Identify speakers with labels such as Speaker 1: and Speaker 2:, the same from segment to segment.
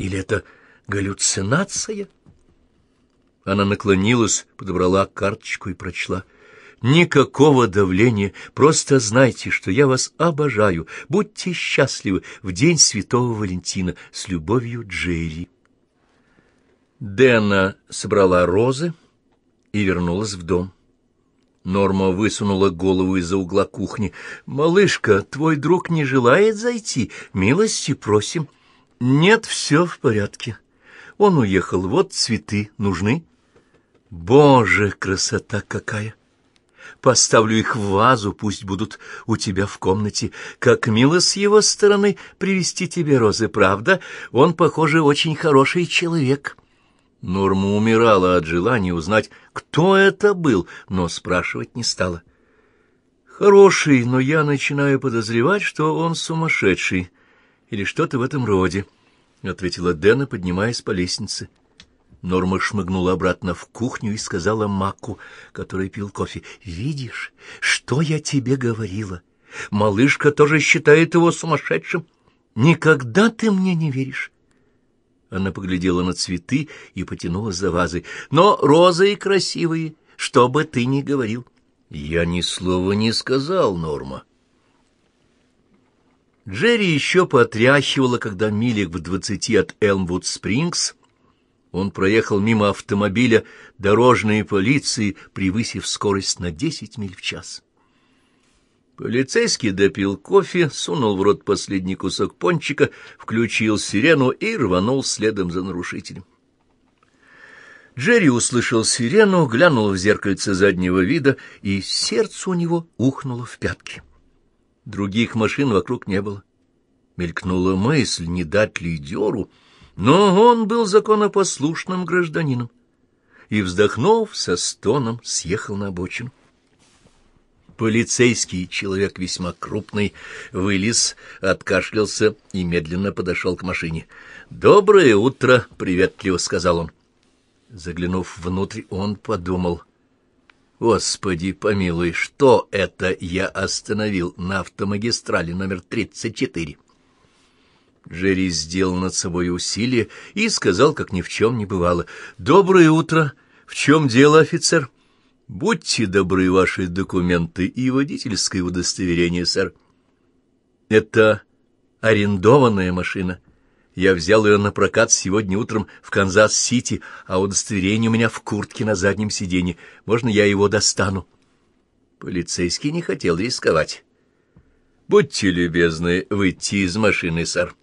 Speaker 1: Или это галлюцинация? Она наклонилась, подобрала карточку и прочла. «Никакого давления, просто знайте, что я вас обожаю. Будьте счастливы в день Святого Валентина. С любовью, Джерри». Дэна собрала розы и вернулась в дом. Норма высунула голову из-за угла кухни. «Малышка, твой друг не желает зайти? Милости просим». «Нет, все в порядке. Он уехал. Вот цветы нужны». «Боже, красота какая! Поставлю их в вазу, пусть будут у тебя в комнате. Как мило с его стороны привезти тебе розы, правда? Он, похоже, очень хороший человек». Норма умирала от желания узнать, кто это был, но спрашивать не стала. «Хороший, но я начинаю подозревать, что он сумасшедший или что-то в этом роде», — ответила Дэна, поднимаясь по лестнице. Норма шмыгнула обратно в кухню и сказала Маку, который пил кофе, «Видишь, что я тебе говорила? Малышка тоже считает его сумасшедшим. Никогда ты мне не веришь». Она поглядела на цветы и потянула за вазой. «Но розы красивые, что бы ты ни говорил». «Я ни слова не сказал, Норма». Джерри еще потряхивала, когда милик в двадцати от Элмвуд-Спрингс он проехал мимо автомобиля дорожной полиции, превысив скорость на десять миль в час. Полицейский допил кофе, сунул в рот последний кусок пончика, включил сирену и рванул следом за нарушителем. Джерри услышал сирену, глянул в зеркальце заднего вида, и сердце у него ухнуло в пятки. Других машин вокруг не было. Мелькнула мысль, не дать ли дёру, но он был законопослушным гражданином и, вздохнув со стоном, съехал на обочину. Полицейский, человек весьма крупный, вылез, откашлялся и медленно подошел к машине. «Доброе утро!» — приветливо сказал он. Заглянув внутрь, он подумал. «Господи, помилуй, что это я остановил на автомагистрали номер 34?» Джерри сделал над собой усилие и сказал, как ни в чем не бывало. «Доброе утро! В чем дело, офицер?» Будьте добры, ваши документы и водительское удостоверение, сэр. Это арендованная машина. Я взял ее напрокат сегодня утром в Канзас-Сити, а удостоверение у меня в куртке на заднем сиденье. Можно я его достану? Полицейский не хотел рисковать. Будьте любезны выйти из машины, сэр.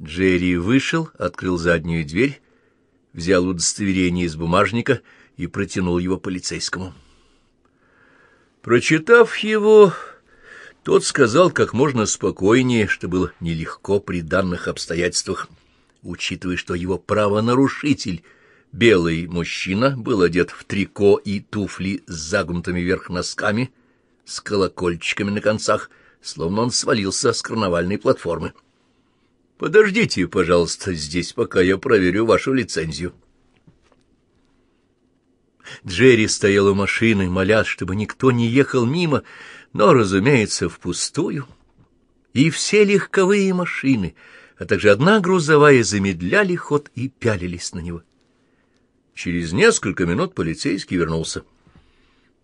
Speaker 1: Джерри вышел, открыл заднюю дверь, взял удостоверение из бумажника — и протянул его полицейскому. Прочитав его, тот сказал как можно спокойнее, что было нелегко при данных обстоятельствах, учитывая, что его правонарушитель, белый мужчина, был одет в трико и туфли с загнутыми вверх носками, с колокольчиками на концах, словно он свалился с карнавальной платформы. «Подождите, пожалуйста, здесь, пока я проверю вашу лицензию». Джерри стоял у машины, молясь, чтобы никто не ехал мимо, но, разумеется, впустую. И все легковые машины, а также одна грузовая, замедляли ход и пялились на него. Через несколько минут полицейский вернулся.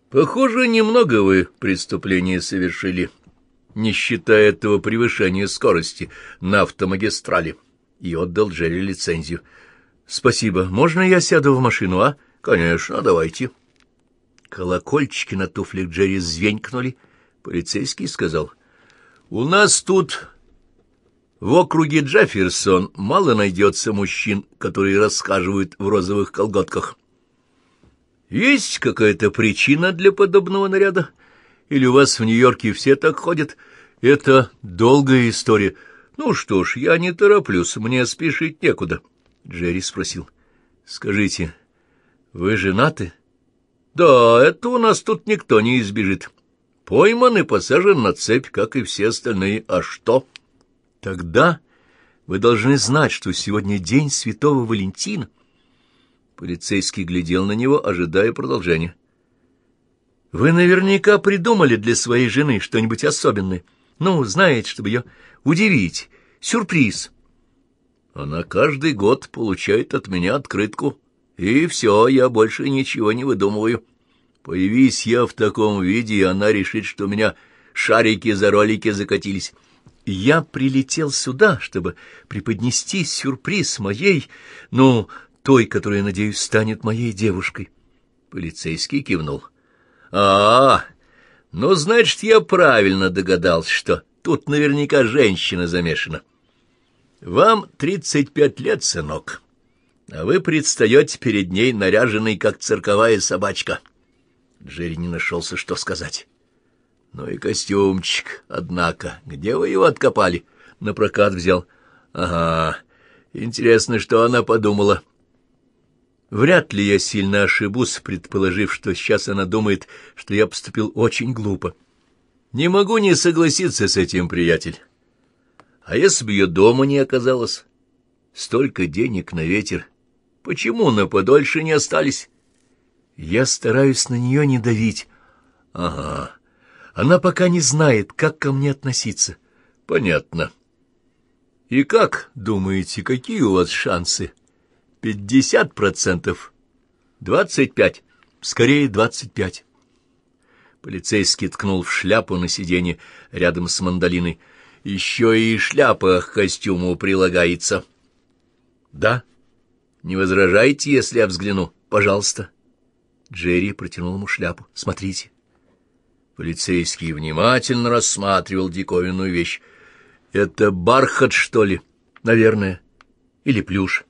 Speaker 1: «Похоже, немного вы преступления совершили, не считая этого превышения скорости на автомагистрали», и отдал Джерри лицензию. «Спасибо. Можно я сяду в машину, а?» Конечно, давайте. Колокольчики на туфлях Джерри звенькнули. Полицейский сказал. У нас тут в округе Джефферсон мало найдется мужчин, которые расхаживают в розовых колготках. Есть какая-то причина для подобного наряда? Или у вас в Нью-Йорке все так ходят? Это долгая история. Ну что ж, я не тороплюсь, мне спешить некуда. Джерри спросил. Скажите, вы женаты? Да, это у нас тут никто не избежит. Пойман и посажен на цепь, как и все остальные. А что? Тогда вы должны знать, что сегодня день Святого Валентина. Полицейский глядел на него, ожидая продолжения. Вы наверняка придумали для своей жены что-нибудь особенное. Ну, знаете, чтобы ее удивить. Сюрприз. Она каждый год получает от меня открытку, и все, я больше ничего не выдумываю. Появись я в таком виде, она решит, что у меня шарики за ролики закатились. Я прилетел сюда, чтобы преподнести сюрприз моей, ну, той, которая, надеюсь, станет моей девушкой. Полицейский кивнул. — А, ну, значит, я правильно догадался, что тут наверняка женщина замешана. Вам тридцать пять лет, сынок, а вы предстаете перед ней наряженный, как цирковая собачка. Джерри не нашелся, что сказать. Ну и костюмчик, однако. Где вы его откопали? На прокат взял. Ага. Интересно, что она подумала. Вряд ли я сильно ошибусь, предположив, что сейчас она думает, что я поступил очень глупо. Не могу не согласиться с этим, приятель. А если бы ее дома не оказалось? Столько денег на ветер. Почему на подольше не остались? Я стараюсь на нее не давить. Ага. Она пока не знает, как ко мне относиться. Понятно. И как, думаете, какие у вас шансы? Пятьдесят процентов. Двадцать пять. Скорее, двадцать пять. Полицейский ткнул в шляпу на сиденье рядом с мандолиной. Еще и шляпа к костюму прилагается. Да. Не возражайте, если я взгляну? Пожалуйста. Джерри протянул ему шляпу. Смотрите. Полицейский внимательно рассматривал диковинную вещь. «Это бархат, что ли?» «Наверное. Или плюш».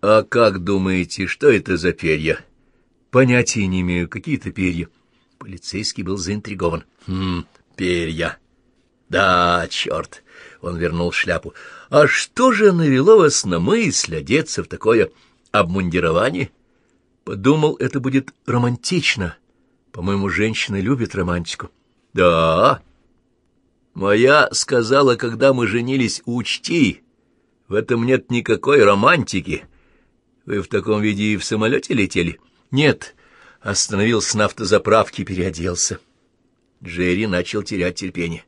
Speaker 1: «А как думаете, что это за перья?» «Понятия не имею. Какие-то перья». Полицейский был заинтригован. «Хм, перья. Да, черт!» Он вернул шляпу. «А что же навело вас на мысль одеться в такое обмундирование?» Подумал, это будет романтично. По-моему, женщины любят романтику. Да. Моя сказала, когда мы женились, учти, в этом нет никакой романтики. Вы в таком виде и в самолете летели? Нет. Остановился на автозаправке, переоделся. Джерри начал терять терпение.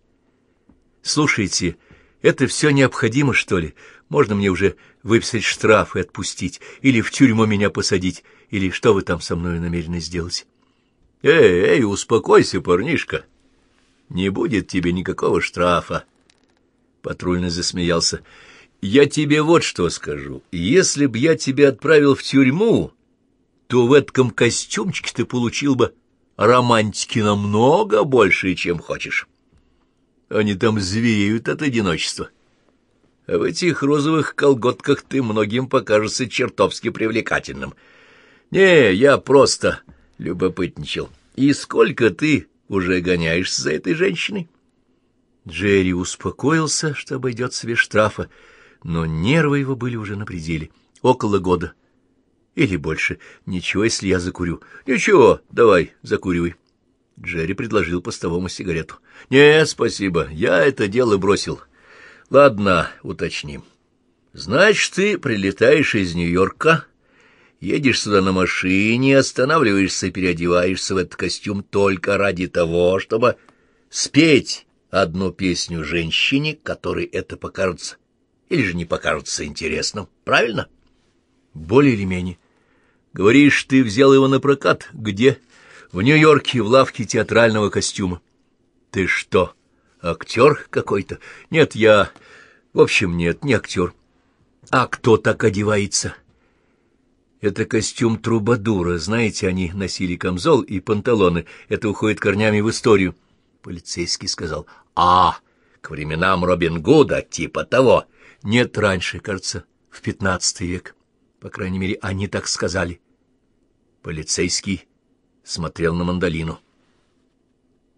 Speaker 1: Слушайте, это все необходимо, что ли? Можно мне уже выписать штраф и отпустить? Или в тюрьму меня посадить? Или что вы там со мной намерены сделать? Эй, эй, успокойся, парнишка. Не будет тебе никакого штрафа. Патрульный засмеялся. Я тебе вот что скажу. Если б я тебя отправил в тюрьму, то в этом костюмчике ты получил бы романтики намного больше, чем хочешь. Они там звереют от одиночества. А в этих розовых колготках ты многим покажешься чертовски привлекательным. Не, я просто любопытничал. И сколько ты уже гоняешься за этой женщиной? Джерри успокоился, что обойдется без штрафа, но нервы его были уже на пределе. Около года. Или больше. Ничего, если я закурю. Ничего, давай, закуривай. Джерри предложил постовому сигарету. «Не, спасибо, я это дело бросил. Ладно, уточним. Значит, ты прилетаешь из Нью-Йорка, Едешь сюда на машине, останавливаешься, переодеваешься в этот костюм только ради того, чтобы спеть одну песню женщине, которой это покажется или же не покажется интересным. Правильно? Более или менее. Говоришь, ты взял его на прокат? Где? В Нью-Йорке, в лавке театрального костюма. Ты что, актер какой-то? Нет, я... В общем, нет, не актер. А кто так одевается? — это костюм трубадура. Знаете, они носили камзол и панталоны. Это уходит корнями в историю. Полицейский сказал. А, к временам Робин Гуда, типа того. Нет, раньше, кажется, в пятнадцатый век. По крайней мере, они так сказали. Полицейский смотрел на мандолину.